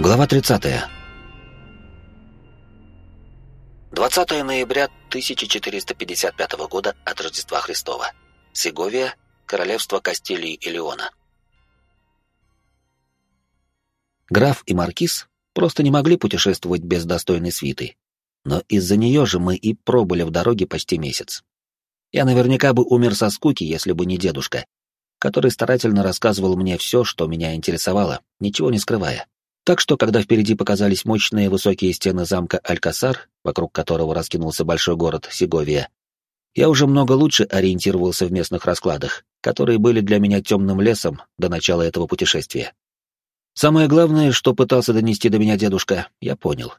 Глава 30. 20 ноября 1455 года от Рождества Христова. Сеговия, королевство Кастилии и Леона. Граф и маркиз просто не могли путешествовать без достойной свиты. Но из-за нее же мы и пробыли в дороге почти месяц. Я наверняка бы умер со скуки, если бы не дедушка, который старательно рассказывал мне все, что меня интересовало, ничего не скрывая. Так что, когда впереди показались мощные высокие стены замка Алькасар, вокруг которого раскинулся большой город Сеговия, я уже много лучше ориентировался в местных раскладах, которые были для меня темным лесом до начала этого путешествия. Самое главное, что пытался донести до меня дедушка, я понял.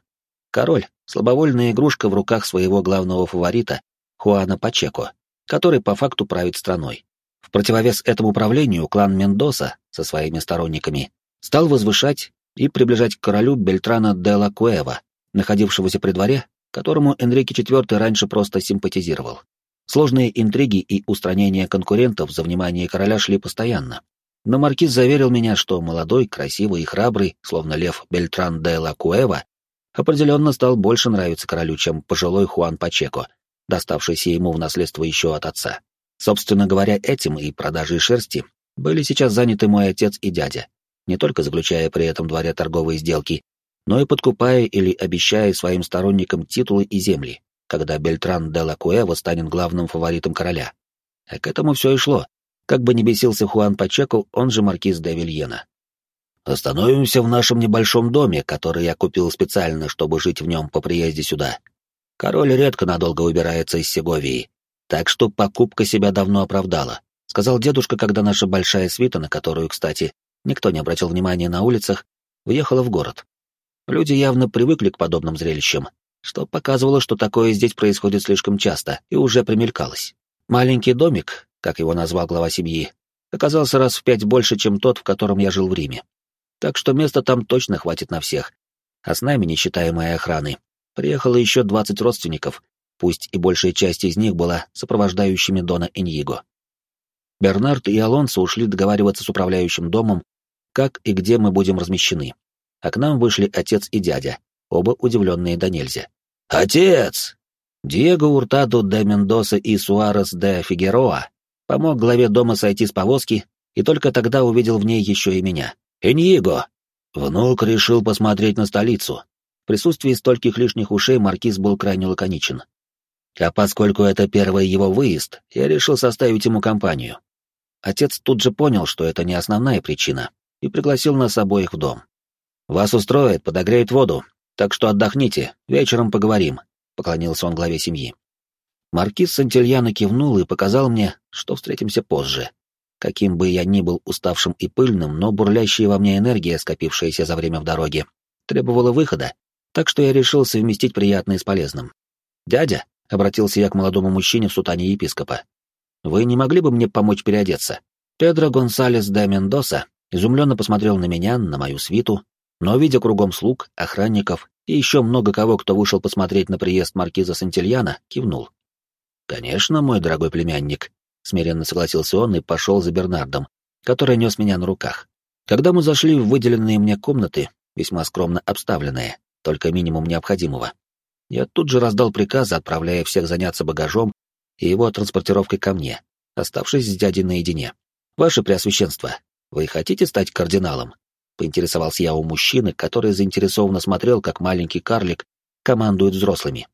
Король — слабовольная игрушка в руках своего главного фаворита, Хуана Пачеко, который по факту правит страной. В противовес этому правлению клан Мендоса со своими сторонниками стал возвышать и приближать к королю Бельтрана де ла Куэва, находившегося при дворе, которому Энрике IV раньше просто симпатизировал. Сложные интриги и устранение конкурентов за внимание короля шли постоянно. Но маркиз заверил меня, что молодой, красивый и храбрый, словно лев Бельтран де ла Куэва, определенно стал больше нравиться королю, чем пожилой Хуан Пачеко, доставшийся ему в наследство еще от отца. Собственно говоря, этим и продажей шерсти были сейчас заняты мой отец и дядя, не только заключая при этом дворе торговые сделки, но и подкупая или обещая своим сторонникам титулы и земли, когда Бельтран де ла Куэва станет главным фаворитом короля. А к этому все и шло. Как бы ни бесился Хуан Пачеку, он же маркиз де Вильена. «Остановимся в нашем небольшом доме, который я купил специально, чтобы жить в нем по приезде сюда. Король редко надолго выбирается из Сеговии, так что покупка себя давно оправдала, сказал дедушка, когда наша большая свита, на которую, кстати, никто не обратил внимания на улицах, въехала в город. Люди явно привыкли к подобным зрелищам, что показывало, что такое здесь происходит слишком часто и уже примелькалось. Маленький домик, как его назвал глава семьи, оказался раз в пять больше, чем тот, в котором я жил в Риме. Так что места там точно хватит на всех. А с нами, не считая моей охраны, приехало еще 20 родственников, пусть и большая часть из них была сопровождающими Дона Иньего. Бернард и Алонсо ушли договариваться с управляющим домом, как и где мы будем размещены. А к нам вышли отец и дядя, оба удивленные до нельзя. «Отец!» Диего Уртадо де Мендоса и Суарес де Фигероа помог главе дома сойти с повозки и только тогда увидел в ней еще и меня. «Иньего!» Внук решил посмотреть на столицу. В присутствии стольких лишних ушей маркиз был крайне лаконичен. А поскольку это первый его выезд, я решил составить ему компанию. Отец тут же понял, что это не основная причина, и пригласил нас обоих в дом. «Вас устроит, подогреет воду, так что отдохните, вечером поговорим», — поклонился он главе семьи. Маркиз Сантильяно кивнул и показал мне, что встретимся позже. Каким бы я ни был уставшим и пыльным, но бурлящая во мне энергия, скопившаяся за время в дороге, требовала выхода, так что я решил совместить приятное с полезным. «Дядя», — обратился я к молодому мужчине в сутане епископа. «Вы не могли бы мне помочь переодеться?» Педро Гонсалес де Мендоса изумленно посмотрел на меня, на мою свиту, но, видя кругом слуг, охранников и еще много кого, кто вышел посмотреть на приезд маркиза Сантильяна, кивнул. «Конечно, мой дорогой племянник», — смиренно согласился он и пошел за Бернардом, который нес меня на руках. Когда мы зашли в выделенные мне комнаты, весьма скромно обставленные, только минимум необходимого, я тут же раздал приказ, отправляя всех заняться багажом и его транспортировкой ко мне, оставшись с дядей наедине. «Ваше Преосвященство, вы хотите стать кардиналом?» — поинтересовался я у мужчины, который заинтересованно смотрел, как маленький карлик командует взрослыми.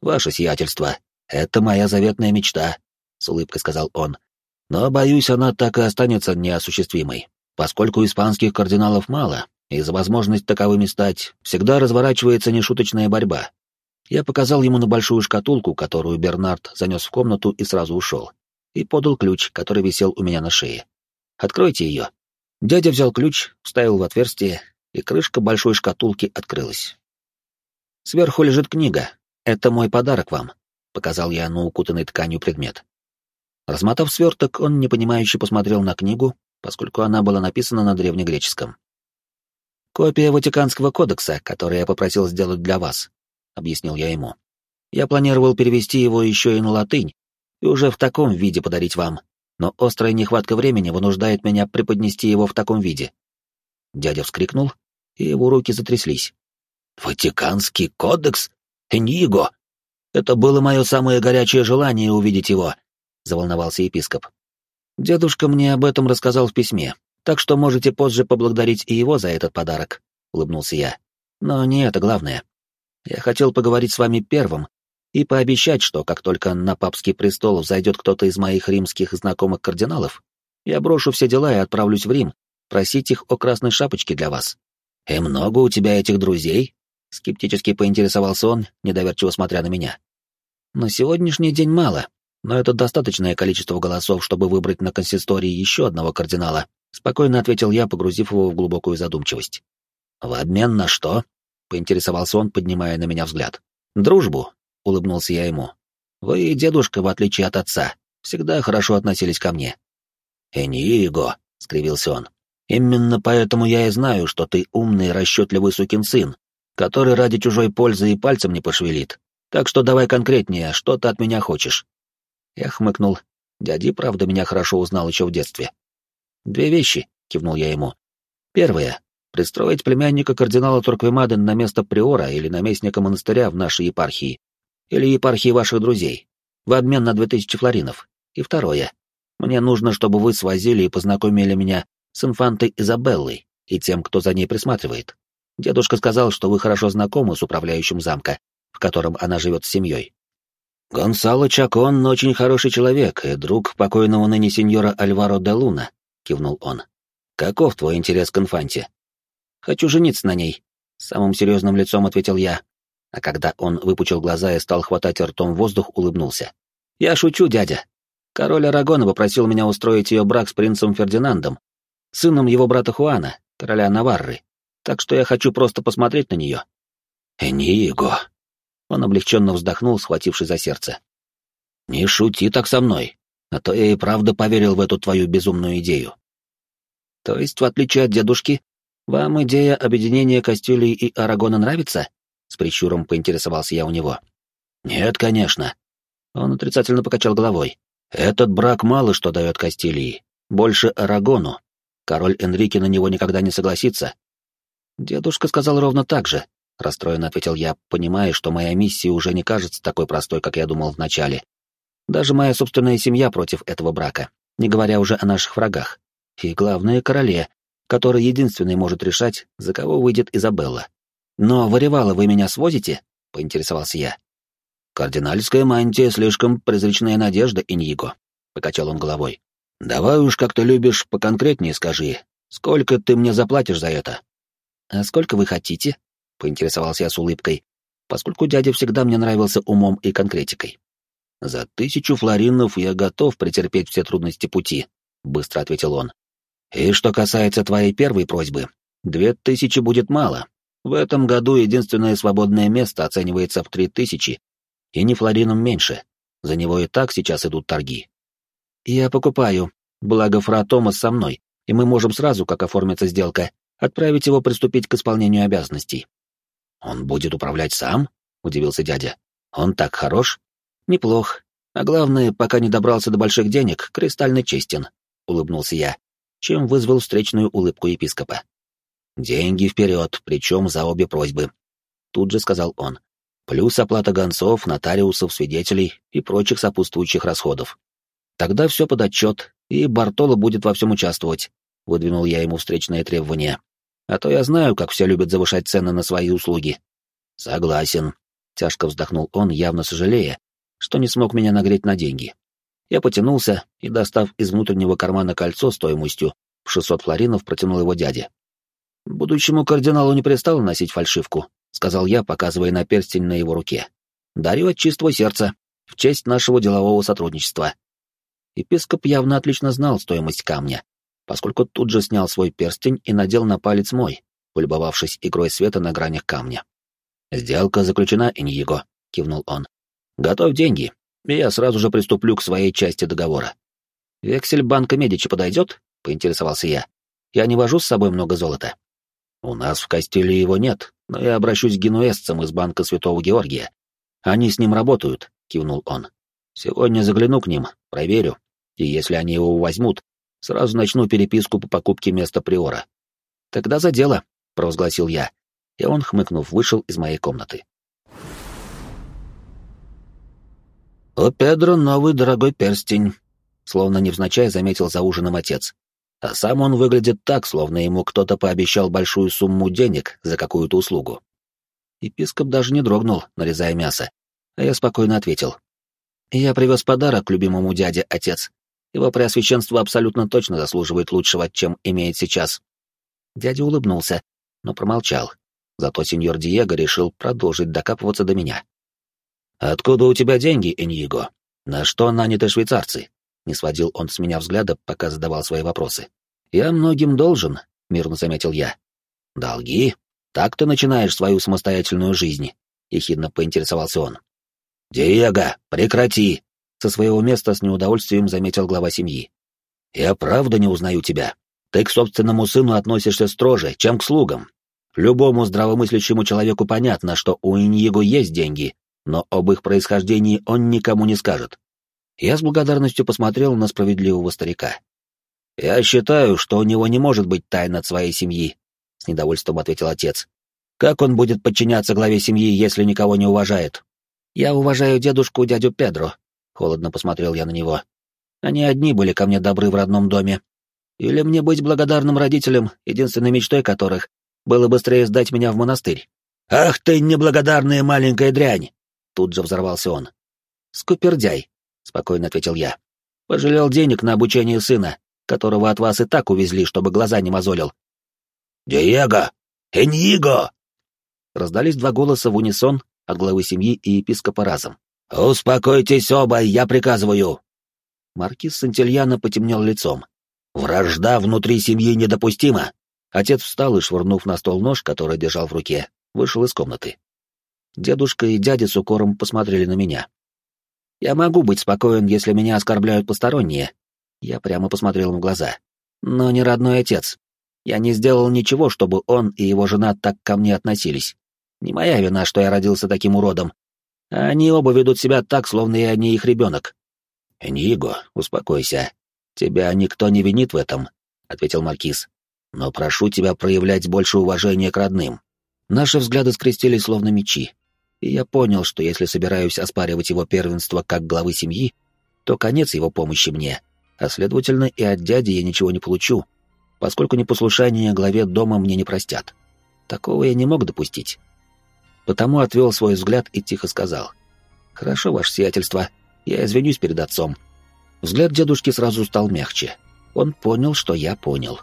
«Ваше сиятельство, это моя заветная мечта», — с улыбкой сказал он. «Но, боюсь, она так и останется неосуществимой, поскольку испанских кардиналов мало, и за возможность таковыми стать всегда разворачивается нешуточная борьба. Я показал ему на большую шкатулку, которую Бернард занес в комнату и сразу ушел, и подал ключ, который висел у меня на шее. «Откройте ее». Дядя взял ключ, вставил в отверстие, и крышка большой шкатулки открылась. «Сверху лежит книга. Это мой подарок вам», — показал я на укутанный тканью предмет. Размотав сверток, он непонимающе посмотрел на книгу, поскольку она была написана на древнегреческом. «Копия Ватиканского кодекса, который я попросил сделать для вас», — объяснил я ему. «Я планировал перевести его еще и на латынь, и уже в таком виде подарить вам, но острая нехватка времени вынуждает меня преподнести его в таком виде». Дядя вскрикнул и его руки затряслись. «Ватиканский кодекс? Эньиго! Это было мое самое горячее желание увидеть его», — заволновался епископ. «Дедушка мне об этом рассказал в письме, так что можете позже поблагодарить и его за этот подарок», — улыбнулся я. «Но не это главное. Я хотел поговорить с вами первым и пообещать, что как только на папский престол взойдет кто-то из моих римских знакомых кардиналов, я брошу все дела и отправлюсь в Рим, просить их о красной шапочке для вас. И много у тебя этих друзей? Скептически поинтересовался он, недоверчиво смотря на меня. На сегодняшний день мало, но это достаточное количество голосов, чтобы выбрать на консистории еще одного кардинала, спокойно ответил я, погрузив его в глубокую задумчивость. В обмен на что? поинтересовался он, поднимая на меня взгляд. Дружбу, улыбнулся я ему. Вы и дедушка, в отличие от отца, всегда хорошо относились ко мне. «Эниго», — скривился он, — «именно поэтому я и знаю, что ты умный, расчетливый сукин сын, который ради чужой пользы и пальцем не пошевелит. Так что давай конкретнее, что ты от меня хочешь?» Я хмыкнул. Дяди, правда, меня хорошо узнал еще в детстве. «Две вещи», — кивнул я ему. «Первое — пристроить племянника кардинала Турквемады на место приора или наместника монастыря в нашей епархии, или епархии ваших друзей, в обмен на две тысячи флоринов. И второе мне нужно, чтобы вы свозили и познакомили меня с инфантой Изабеллой и тем, кто за ней присматривает. Дедушка сказал, что вы хорошо знакомы с управляющим замка, в котором она живет с семьей. «Гонсало Чакон очень хороший человек и друг покойного ныне сеньора Альваро де Луна», — кивнул он. «Каков твой интерес к инфанте?» «Хочу жениться на ней», — самым серьезным лицом ответил я. А когда он выпучил глаза и стал хватать ртом воздух, улыбнулся. «Я шучу, дядя. Король Арагона попросил меня устроить ее брак с принцем Фердинандом, сыном его брата Хуана, короля Наварры. Так что я хочу просто посмотреть на нее. Эниго. Он облегченно вздохнул, схватившись за сердце. Не шути так со мной, а то я и правда поверил в эту твою безумную идею. То есть, в отличие от дедушки, вам идея объединения Кастилии и Арагона нравится? С прищуром поинтересовался я у него. Нет, конечно. Он отрицательно покачал головой. Этот брак мало что дает Кастилии, больше Арагону. Король Энрике на него никогда не согласится. Дедушка сказал ровно так же, расстроенно ответил я, понимая, что моя миссия уже не кажется такой простой, как я думал вначале. Даже моя собственная семья против этого брака, не говоря уже о наших врагах. И главное, короле, который единственный может решать, за кого выйдет Изабелла. Но в вы меня свозите? — поинтересовался я. «Кардинальская мантия — слишком презречная надежда, Иньиго», — покачал он головой. «Давай уж, как ты любишь, поконкретнее скажи. Сколько ты мне заплатишь за это?» «А сколько вы хотите?» — поинтересовался я с улыбкой, поскольку дядя всегда мне нравился умом и конкретикой. «За тысячу флоринов я готов претерпеть все трудности пути», — быстро ответил он. «И что касается твоей первой просьбы, две тысячи будет мало. В этом году единственное свободное место оценивается в три тысячи, и не флорином меньше. За него и так сейчас идут торги. Я покупаю. Благо фра Томас со мной, и мы можем сразу, как оформится сделка, отправить его приступить к исполнению обязанностей. Он будет управлять сам? Удивился дядя. Он так хорош? Неплох. А главное, пока не добрался до больших денег, кристально честен, улыбнулся я, чем вызвал встречную улыбку епископа. Деньги вперед, причем за обе просьбы. Тут же сказал он плюс оплата гонцов, нотариусов, свидетелей и прочих сопутствующих расходов. Тогда все под отчет, и Бартоло будет во всем участвовать, выдвинул я ему встречное требование. А то я знаю, как все любят завышать цены на свои услуги. Согласен, тяжко вздохнул он, явно сожалея, что не смог меня нагреть на деньги. Я потянулся и, достав из внутреннего кармана кольцо стоимостью в 600 флоринов, протянул его дяде. Будущему кардиналу не пристало носить фальшивку, — сказал я, показывая на перстень на его руке. «Дарю от чистого сердца, в честь нашего делового сотрудничества». Епископ явно отлично знал стоимость камня, поскольку тут же снял свой перстень и надел на палец мой, полюбовавшись игрой света на гранях камня. «Сделка заключена, Иньего», — кивнул он. «Готовь деньги, и я сразу же приступлю к своей части договора». «Вексель банка Медичи подойдет?» — поинтересовался я. «Я не вожу с собой много золота». «У нас в Кастиле его нет, но я обращусь к генуэзцам из банка Святого Георгия. Они с ним работают, кивнул он. Сегодня загляну к ним, проверю, и если они его возьмут, сразу начну переписку по покупке места приора. Тогда за дело, — провозгласил я, и он, хмыкнув, вышел из моей комнаты. «У Педро новый дорогой перстень», — словно невзначай заметил за ужином отец. А сам он выглядит так, словно ему кто-то пообещал большую сумму денег за какую-то услугу. Епископ даже не дрогнул, нарезая мясо, а я спокойно ответил. «Я привез подарок любимому дяде, отец. Его преосвященство абсолютно точно заслуживает лучшего, чем имеет сейчас». Дядя улыбнулся, но промолчал. Зато сеньор Диего решил продолжить докапываться до меня. «Откуда у тебя деньги, Эньиго? На что наняты швейцарцы?» Не сводил он с меня взгляда, пока задавал свои вопросы. «Я многим должен», — мирно заметил я. «Долги? Так ты начинаешь свою самостоятельную жизнь?» — ехидно поинтересовался он. «Диего, прекрати!» — со своего места с неудовольствием заметил глава семьи. «Я правда не узнаю тебя. Ты к собственному сыну относишься строже, чем к слугам. Любому здравомыслящему человеку понятно, что у Иньего есть деньги, но об их происхождении он никому не скажет. Я с благодарностью посмотрел на справедливого старика. «Я считаю, что у него не может быть тайн от своей семьи», — с недовольством ответил отец. «Как он будет подчиняться главе семьи, если никого не уважает?» «Я уважаю дедушку дядю Педро», — холодно посмотрел я на него. «Они одни были ко мне добры в родном доме. Или мне быть благодарным родителям, единственной мечтой которых было быстрее сдать меня в монастырь?» «Ах ты, неблагодарная маленькая дрянь!» Тут же взорвался он. «Скупердяй», — спокойно ответил я. «Пожалел денег на обучение сына, которого от вас и так увезли, чтобы глаза не мозолил». «Диего! Эньиго!» Раздались два голоса в унисон от главы семьи и епископа разом. «Успокойтесь оба, я приказываю!» Маркиз Сантильяно потемнел лицом. «Вражда внутри семьи недопустима!» Отец встал и, швырнув на стол нож, который держал в руке, вышел из комнаты. Дедушка и дядя с укором посмотрели на меня. «Я могу быть спокоен, если меня оскорбляют посторонние». Я прямо посмотрел в глаза. «Но не родной отец. Я не сделал ничего, чтобы он и его жена так ко мне относились. Не моя вина, что я родился таким уродом. Они оба ведут себя так, словно я не их ребенок». «Ниго, успокойся. Тебя никто не винит в этом», — ответил Маркиз. «Но прошу тебя проявлять больше уважения к родным». Наши взгляды скрестились словно мечи и я понял, что если собираюсь оспаривать его первенство как главы семьи, то конец его помощи мне, а следовательно и от дяди я ничего не получу, поскольку непослушание главе дома мне не простят. Такого я не мог допустить. Потому отвел свой взгляд и тихо сказал. «Хорошо, ваше сиятельство, я извинюсь перед отцом». Взгляд дедушки сразу стал мягче. Он понял, что я понял.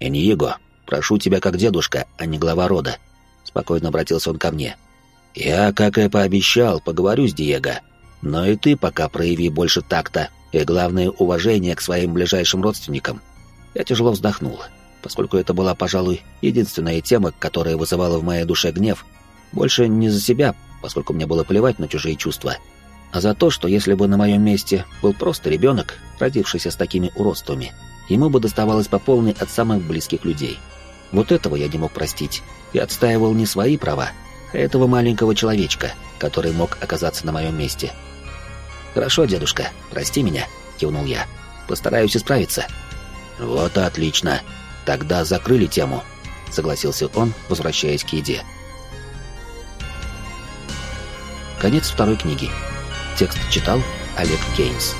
«Эньего, прошу тебя как дедушка, а не глава рода», — спокойно обратился он ко мне. — я, как и пообещал, поговорю с Диего. Но и ты пока прояви больше такта и, главное, уважение к своим ближайшим родственникам. Я тяжело вздохнул, поскольку это была, пожалуй, единственная тема, которая вызывала в моей душе гнев. Больше не за себя, поскольку мне было плевать на чужие чувства, а за то, что если бы на моем месте был просто ребенок, родившийся с такими уродствами, ему бы доставалось по полной от самых близких людей. Вот этого я не мог простить и отстаивал не свои права, этого маленького человечка, который мог оказаться на моем месте. «Хорошо, дедушка, прости меня», — кивнул я. «Постараюсь исправиться». «Вот отлично. Тогда закрыли тему», — согласился он, возвращаясь к еде. Конец второй книги. Текст читал Олег Кейнс.